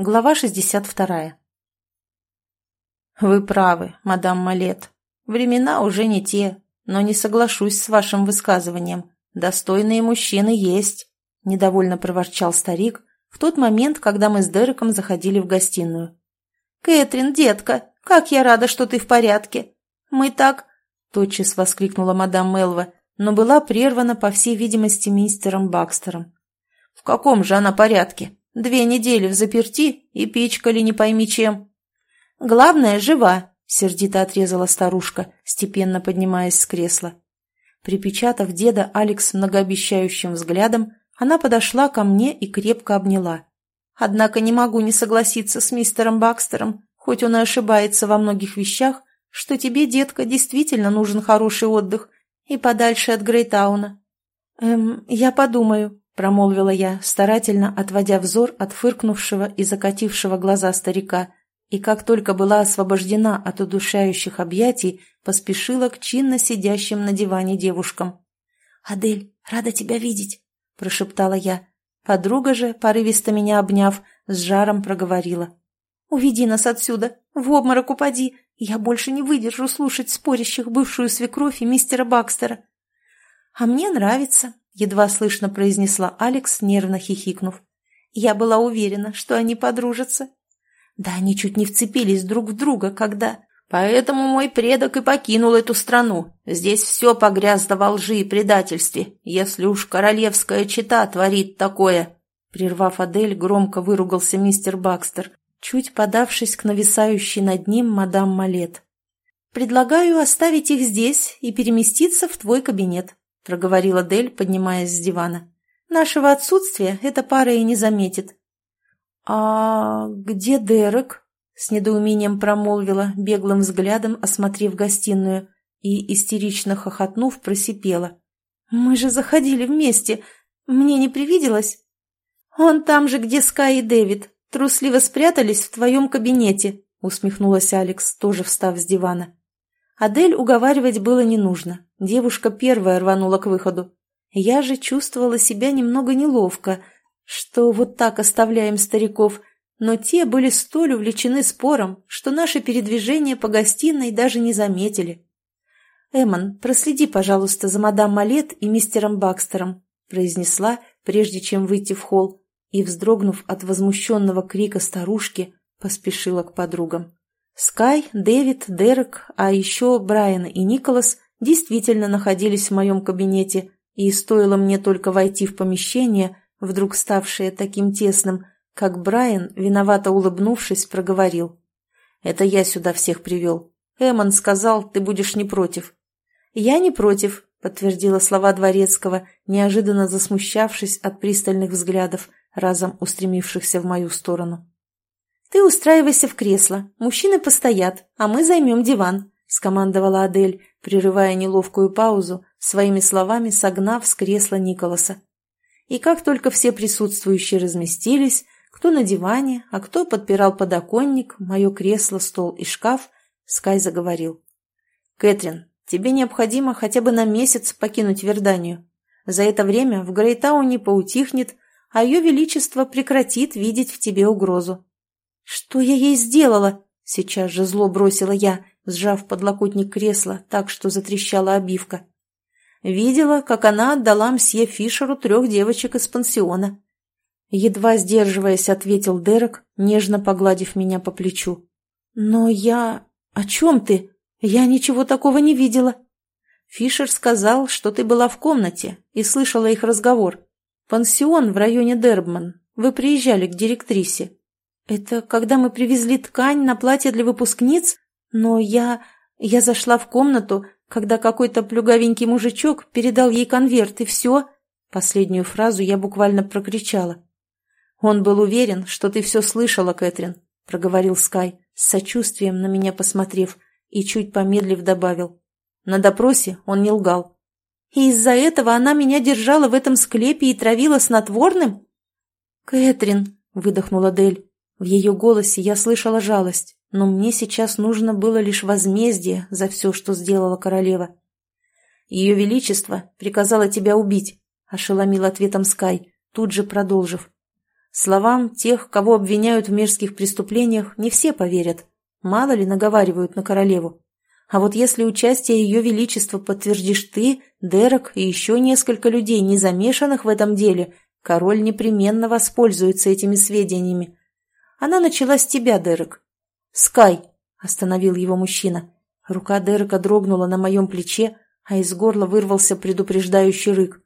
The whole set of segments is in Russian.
Глава 62. «Вы правы, мадам Малет. Времена уже не те, но не соглашусь с вашим высказыванием. Достойные мужчины есть», — недовольно проворчал старик в тот момент, когда мы с Дереком заходили в гостиную. «Кэтрин, детка, как я рада, что ты в порядке! Мы так...» — тотчас воскликнула мадам Мелва, но была прервана, по всей видимости, мистером Бакстером. «В каком же она порядке?» Две недели в заперти и пичкали не пойми чем. Главное, жива, сердито отрезала старушка, степенно поднимаясь с кресла. Припечатав деда Алекс многообещающим взглядом, она подошла ко мне и крепко обняла. Однако не могу не согласиться с мистером Бакстером, хоть он и ошибается во многих вещах, что тебе, детка, действительно нужен хороший отдых и подальше от Грейтауна. Эм, я подумаю, промолвила я, старательно отводя взор от фыркнувшего и закатившего глаза старика, и как только была освобождена от удушающих объятий, поспешила к чинно сидящим на диване девушкам. «Адель, рада тебя видеть», — прошептала я. Подруга же, порывисто меня обняв, с жаром проговорила. «Уведи нас отсюда, в обморок упади, я больше не выдержу слушать спорящих бывшую свекровь и мистера Бакстера». «А мне нравится», едва слышно произнесла Алекс, нервно хихикнув. Я была уверена, что они подружатся. Да они чуть не вцепились друг в друга, когда... Поэтому мой предок и покинул эту страну. Здесь все погрязло во лжи и предательстве, если уж королевская чита творит такое. Прервав Адель, громко выругался мистер Бакстер, чуть подавшись к нависающей над ним мадам Малет. «Предлагаю оставить их здесь и переместиться в твой кабинет проговорила Дель, поднимаясь с дивана. «Нашего отсутствия эта пара и не заметит». «А где Дерек?» — с недоумением промолвила, беглым взглядом осмотрев гостиную и, истерично хохотнув, просипела. «Мы же заходили вместе. Мне не привиделось?» «Он там же, где Скай и Дэвид. Трусливо спрятались в твоем кабинете», — усмехнулась Алекс, тоже встав с дивана. Адель уговаривать было не нужно. Девушка первая рванула к выходу. Я же чувствовала себя немного неловко, что вот так оставляем стариков, но те были столь увлечены спором, что наше передвижение по гостиной даже не заметили. «Эммон, проследи, пожалуйста, за мадам Малет и мистером Бакстером», произнесла, прежде чем выйти в холл, и, вздрогнув от возмущенного крика старушки, поспешила к подругам. Скай, Дэвид, Дерек, а еще Брайан и Николас действительно находились в моем кабинете, и стоило мне только войти в помещение, вдруг ставшее таким тесным, как Брайан, виновато улыбнувшись, проговорил. «Это я сюда всех привел. Эммон сказал, ты будешь не против». «Я не против», — подтвердила слова Дворецкого, неожиданно засмущавшись от пристальных взглядов, разом устремившихся в мою сторону. «Ты устраивайся в кресло, мужчины постоят, а мы займем диван», — скомандовала Адель, прерывая неловкую паузу, своими словами согнав с кресла Николаса. И как только все присутствующие разместились, кто на диване, а кто подпирал подоконник, мое кресло, стол и шкаф, Скай заговорил. «Кэтрин, тебе необходимо хотя бы на месяц покинуть Верданию. За это время в Грейтауне поутихнет, а ее величество прекратит видеть в тебе угрозу. «Что я ей сделала?» — сейчас же зло бросила я, сжав подлокотник кресла так, что затрещала обивка. Видела, как она отдала мсье Фишеру трех девочек из пансиона. Едва сдерживаясь, ответил Дерек, нежно погладив меня по плечу. «Но я... О чем ты? Я ничего такого не видела». Фишер сказал, что ты была в комнате и слышала их разговор. Пансион в районе Дербман. Вы приезжали к директрисе. «Это когда мы привезли ткань на платье для выпускниц? Но я... я зашла в комнату, когда какой-то плюговенький мужичок передал ей конверт, и все...» Последнюю фразу я буквально прокричала. «Он был уверен, что ты все слышала, Кэтрин», — проговорил Скай, с сочувствием на меня посмотрев, и чуть помедлив добавил. На допросе он не лгал. «И из-за этого она меня держала в этом склепе и травила снотворным?» «Кэтрин», — выдохнула Дель, в ее голосе я слышала жалость, но мне сейчас нужно было лишь возмездие за все, что сделала королева. «Ее Величество приказало тебя убить», — ошеломил ответом Скай, тут же продолжив. Словам тех, кого обвиняют в мерзких преступлениях, не все поверят. Мало ли наговаривают на королеву. А вот если участие Ее Величества подтвердишь ты, Дерек и еще несколько людей, не замешанных в этом деле, король непременно воспользуется этими сведениями. Она начала с тебя, Дерек. «Скай!» – остановил его мужчина. Рука Дерека дрогнула на моем плече, а из горла вырвался предупреждающий рык.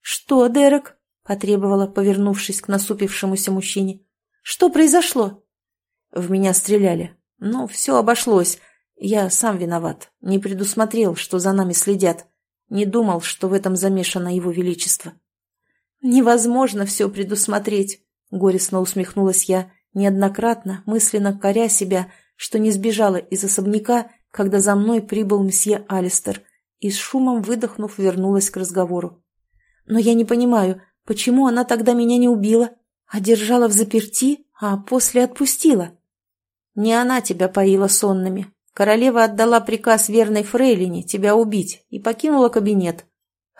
«Что, Дерек?» — потребовала, повернувшись к насупившемуся мужчине. «Что произошло?» В меня стреляли. Но все обошлось. Я сам виноват. Не предусмотрел, что за нами следят. Не думал, что в этом замешано его величество. «Невозможно все предусмотреть», — горестно усмехнулась я, неоднократно, мысленно коря себя, что не сбежала из особняка, когда за мной прибыл мсье Алистер, и с шумом выдохнув вернулась к разговору. «Но я не понимаю, почему она тогда меня не убила, а держала в заперти, а после отпустила?» «Не она тебя поила сонными. Королева отдала приказ верной фрейлине тебя убить и покинула кабинет.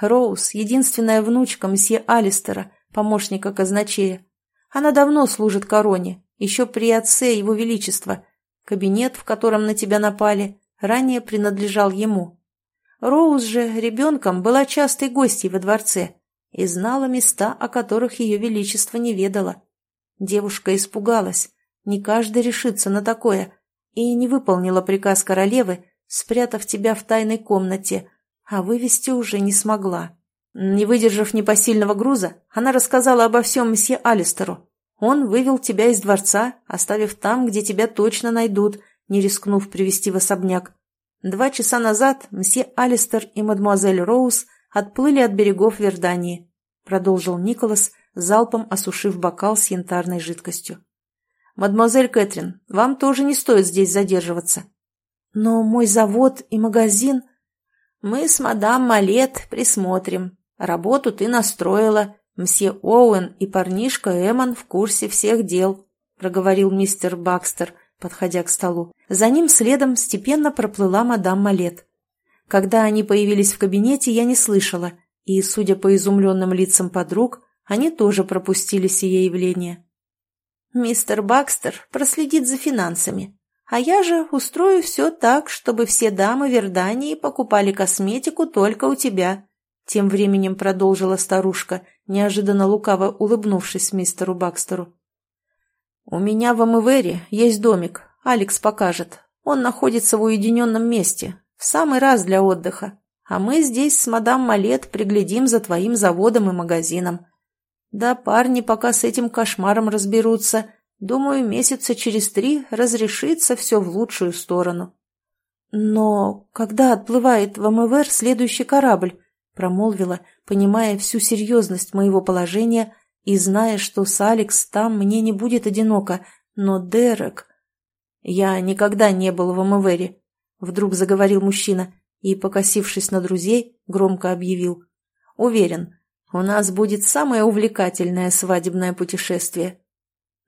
Роуз — единственная внучка мсье Алистера, помощника казначея. Она давно служит короне, еще при отце его величества. Кабинет, в котором на тебя напали, ранее принадлежал ему. Роуз же ребенком была частой гостьей во дворце и знала места, о которых ее величество не ведала. Девушка испугалась, не каждый решится на такое, и не выполнила приказ королевы, спрятав тебя в тайной комнате, а вывести уже не смогла. Не выдержав непосильного груза, она рассказала обо всем месье Алистеру. Он вывел тебя из дворца, оставив там, где тебя точно найдут, не рискнув привести в особняк. Два часа назад мсье Алистер и мадемуазель Роуз отплыли от берегов Вердании, продолжил Николас, залпом осушив бокал с янтарной жидкостью. «Мадемуазель Кэтрин, вам тоже не стоит здесь задерживаться». «Но мой завод и магазин...» «Мы с мадам Малет присмотрим. Работу ты настроила. Мсье Оуэн и парнишка Эмон в курсе всех дел», — проговорил мистер Бакстер, подходя к столу. За ним следом степенно проплыла мадам Малет. Когда они появились в кабинете, я не слышала, и, судя по изумленным лицам подруг, они тоже пропустили сие явление. «Мистер Бакстер проследит за финансами, а я же устрою все так, чтобы все дамы Вердании покупали косметику только у тебя», тем временем продолжила старушка, неожиданно лукаво улыбнувшись мистеру Бакстеру. «У меня в Амывере есть домик. Алекс покажет. Он находится в уединенном месте. В самый раз для отдыха. А мы здесь с мадам Малет приглядим за твоим заводом и магазином. Да парни пока с этим кошмаром разберутся. Думаю, месяца через три разрешится все в лучшую сторону». «Но когда отплывает в МВР следующий корабль?» Промолвила, понимая всю серьезность моего положения и зная, что с Алекс там мне не будет одиноко, но Дерек... «Я никогда не был в МВРе», — вдруг заговорил мужчина и, покосившись на друзей, громко объявил. «Уверен, у нас будет самое увлекательное свадебное путешествие».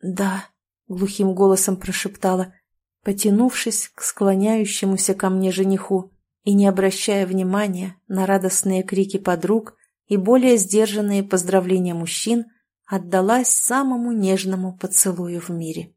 «Да», — глухим голосом прошептала, потянувшись к склоняющемуся ко мне жениху и не обращая внимания на радостные крики подруг и более сдержанные поздравления мужчин, отдалась самому нежному поцелую в мире.